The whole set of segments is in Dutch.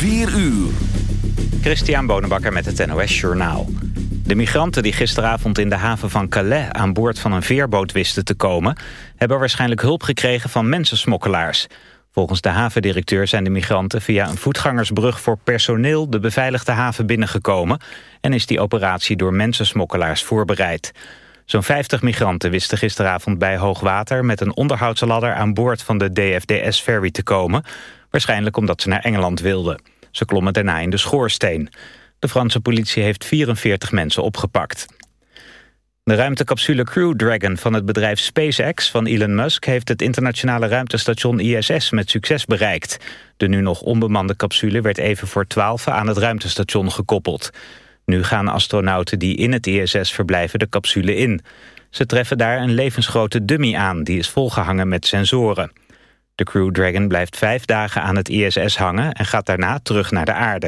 4 uur. Christian Bonenbakker met het NOS Journaal. De migranten die gisteravond in de haven van Calais aan boord van een veerboot wisten te komen... hebben waarschijnlijk hulp gekregen van mensensmokkelaars. Volgens de havendirecteur zijn de migranten via een voetgangersbrug voor personeel... de beveiligde haven binnengekomen en is die operatie door mensensmokkelaars voorbereid. Zo'n 50 migranten wisten gisteravond bij hoogwater... met een onderhoudsladder aan boord van de DFDS-ferry te komen... waarschijnlijk omdat ze naar Engeland wilden. Ze klommen daarna in de schoorsteen. De Franse politie heeft 44 mensen opgepakt. De ruimtecapsule Crew Dragon van het bedrijf SpaceX van Elon Musk... heeft het internationale ruimtestation ISS met succes bereikt. De nu nog onbemande capsule werd even voor 12 aan het ruimtestation gekoppeld. Nu gaan astronauten die in het ISS verblijven de capsule in. Ze treffen daar een levensgrote dummy aan, die is volgehangen met sensoren. De Crew Dragon blijft vijf dagen aan het ISS hangen en gaat daarna terug naar de aarde.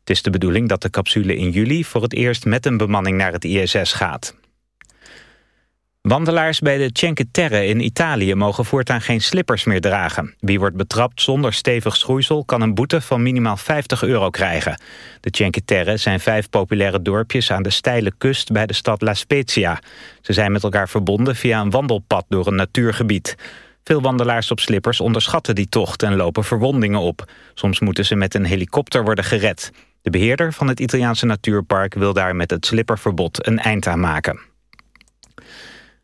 Het is de bedoeling dat de capsule in juli voor het eerst met een bemanning naar het ISS gaat. Wandelaars bij de Cinque Terre in Italië mogen voortaan geen slippers meer dragen. Wie wordt betrapt zonder stevig schoeisel kan een boete van minimaal 50 euro krijgen. De Cinque Terre zijn vijf populaire dorpjes aan de steile kust bij de stad La Spezia. Ze zijn met elkaar verbonden via een wandelpad door een natuurgebied. Veel wandelaars op slippers onderschatten die tocht en lopen verwondingen op. Soms moeten ze met een helikopter worden gered. De beheerder van het Italiaanse natuurpark wil daar met het slipperverbod een eind aan maken.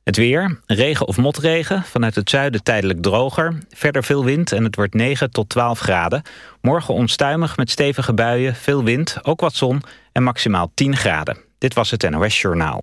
Het weer, regen of motregen, vanuit het zuiden tijdelijk droger. Verder veel wind en het wordt 9 tot 12 graden. Morgen onstuimig met stevige buien, veel wind, ook wat zon en maximaal 10 graden. Dit was het NOS Journaal.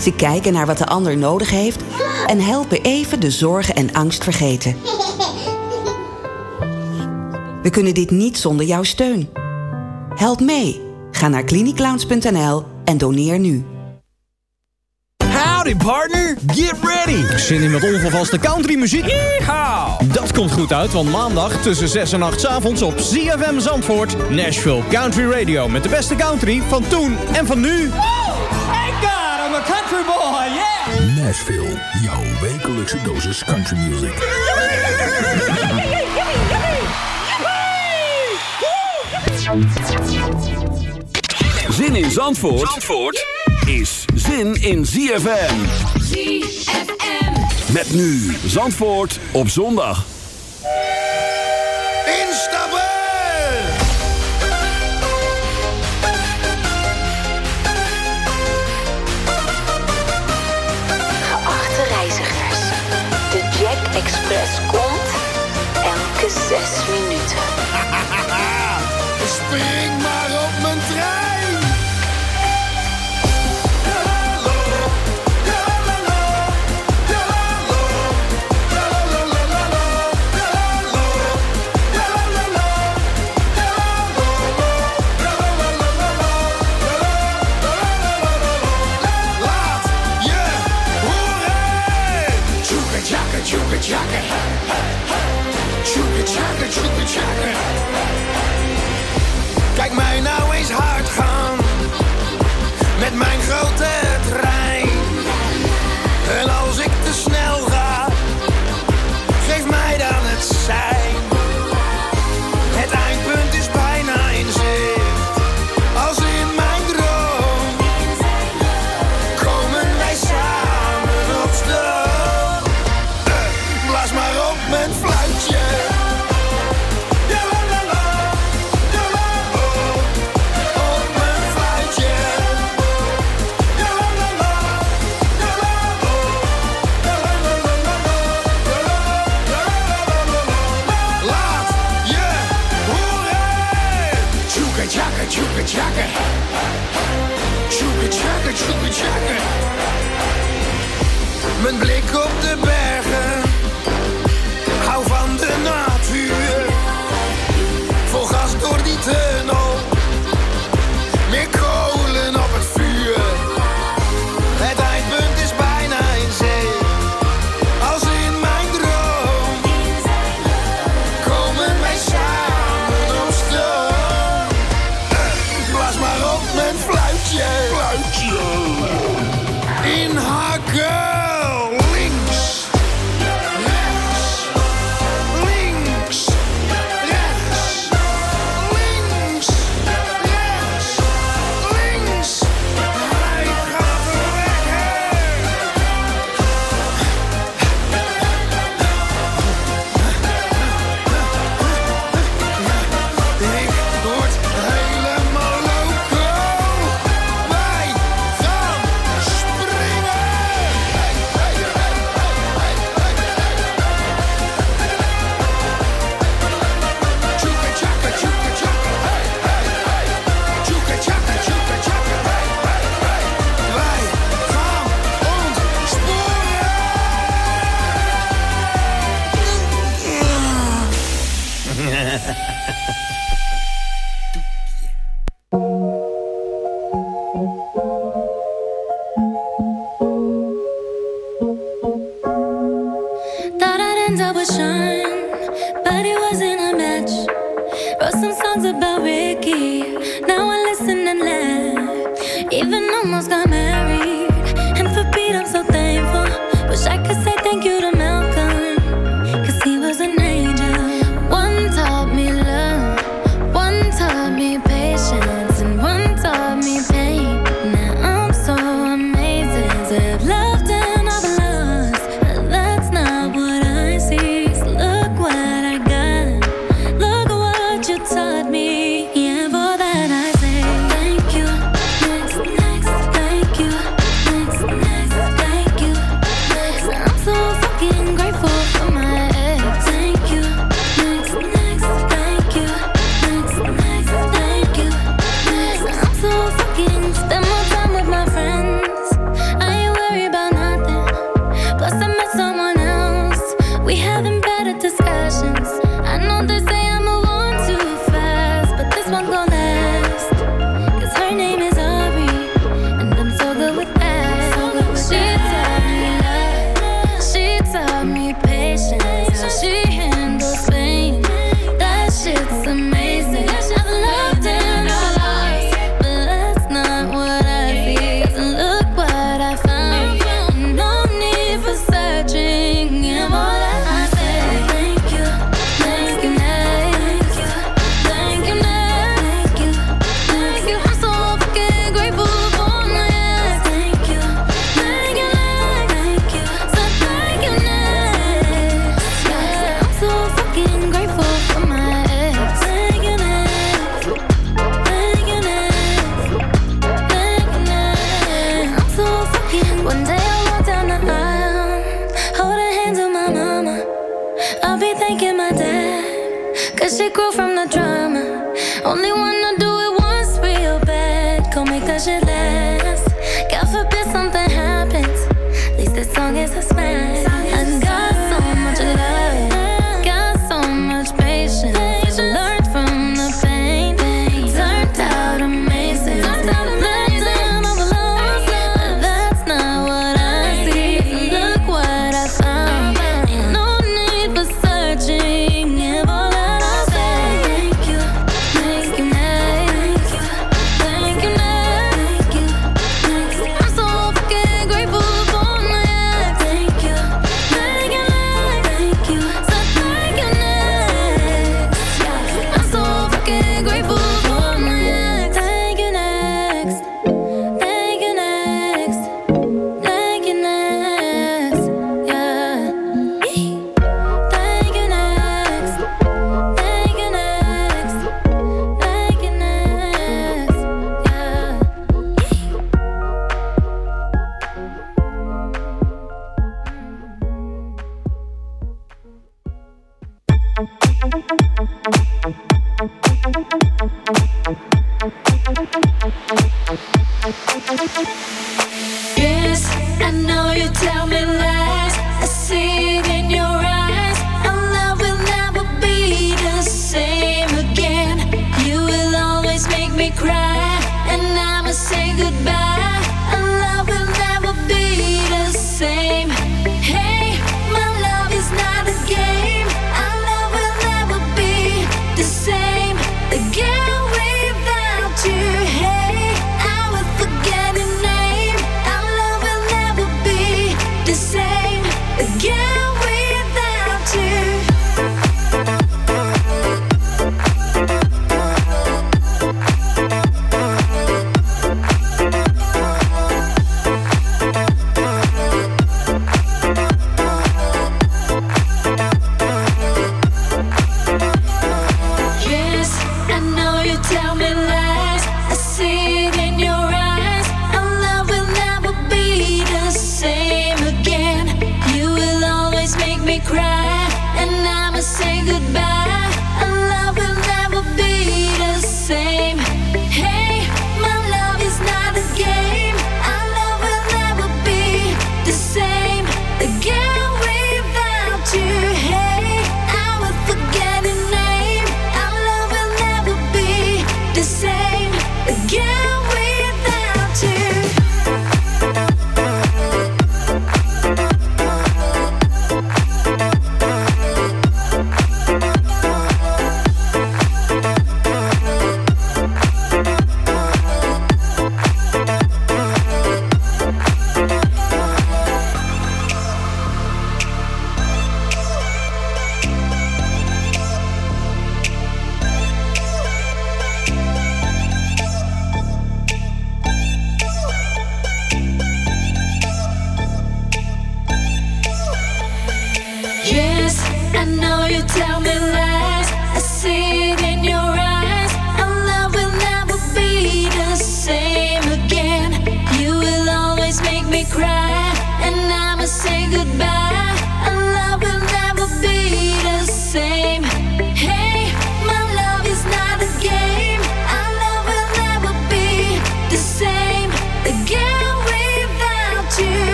Ze kijken naar wat de ander nodig heeft... en helpen even de zorgen en angst vergeten. We kunnen dit niet zonder jouw steun. Help mee. Ga naar cliniclowns.nl en doneer nu. Howdy partner, get ready! Zin in met ongevaste countrymuziek? Yeehaw! Dat komt goed uit, want maandag tussen 6 en 8 's avonds op ZFM Zandvoort... Nashville Country Radio met de beste country van toen en van nu. Country boy, yeah. Nashville, jouw wekelijkse dosis country music. Zin in Zandvoort, Zandvoort is zin in ZFM. ZFM. Met nu Zandvoort op zondag. Zes minuten. Spring maar op mijn trein. mijn grote Een blik op de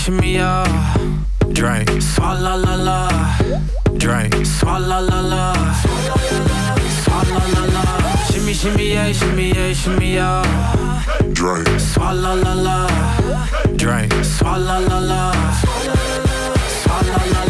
shimmy, yeah. Drink, swalla la la. Drink, swalla la la. Swalla la la. Shimmy, shimmy, shimmy, shimmy. Drink, swalla la la. Drink, swalla la la. Swalla la la.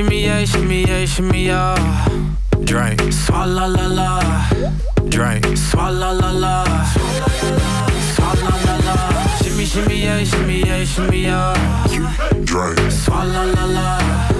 Shimmy yeah, shimmy yeah, shimmy. Drink. Swalla la la. Drink. Swalla la la. Swalla la la. Shimmy shimmy. Drink. Swalla la la.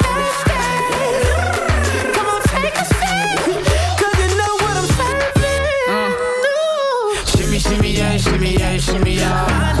shimmy, yeah,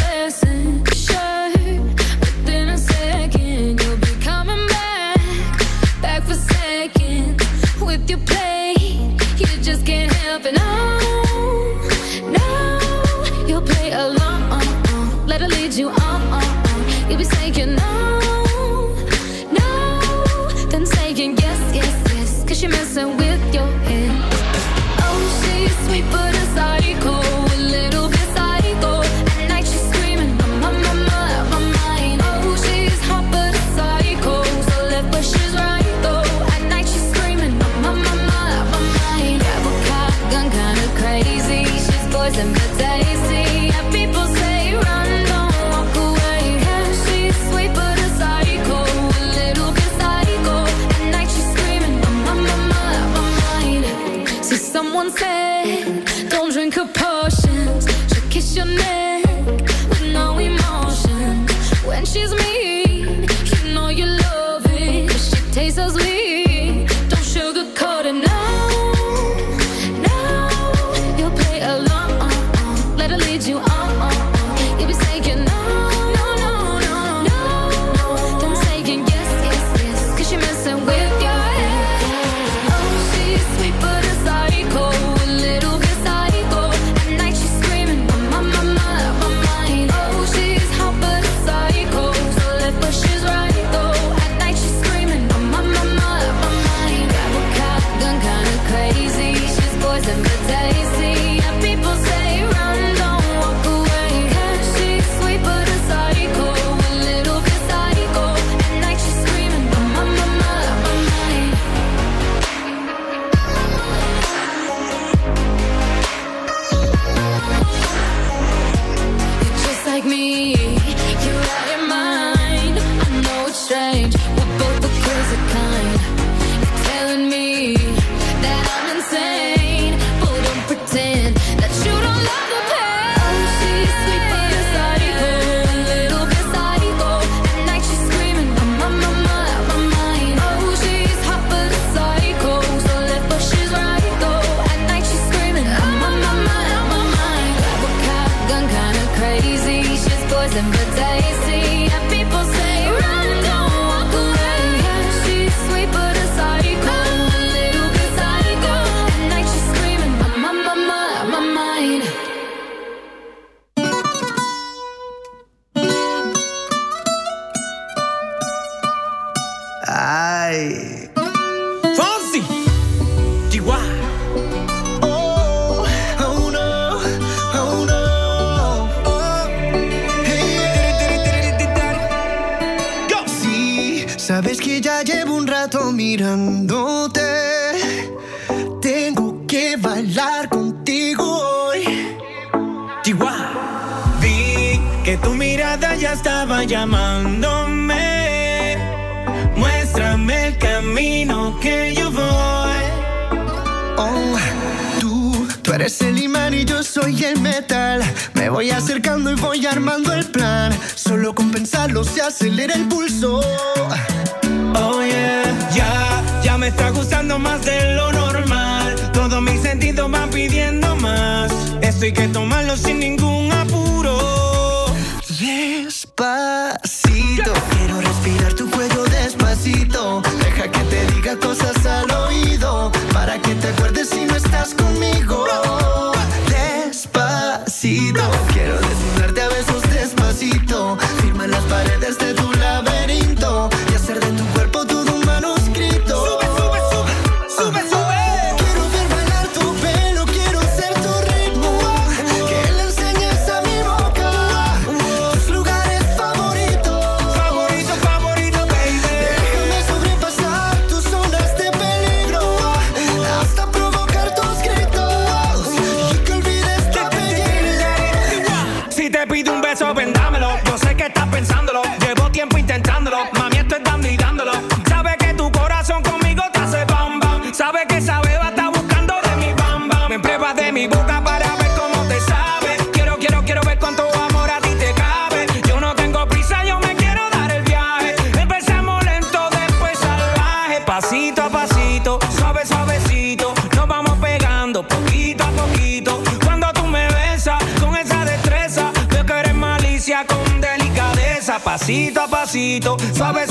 Sabes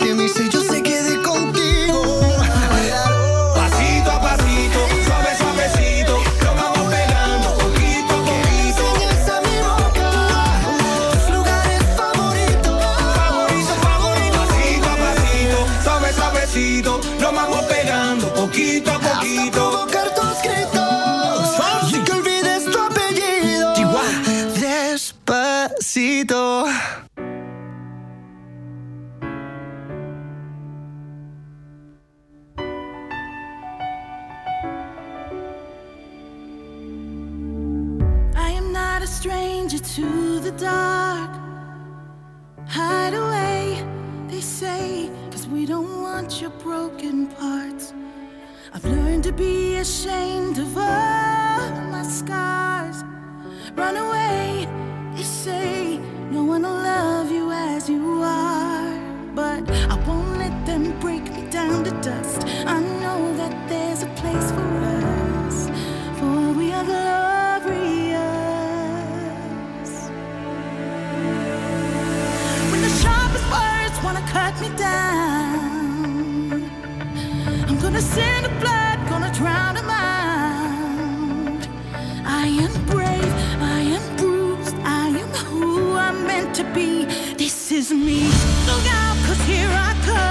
is me. Look out, cause here I come.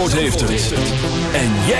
Zandvoort heeft het. En jij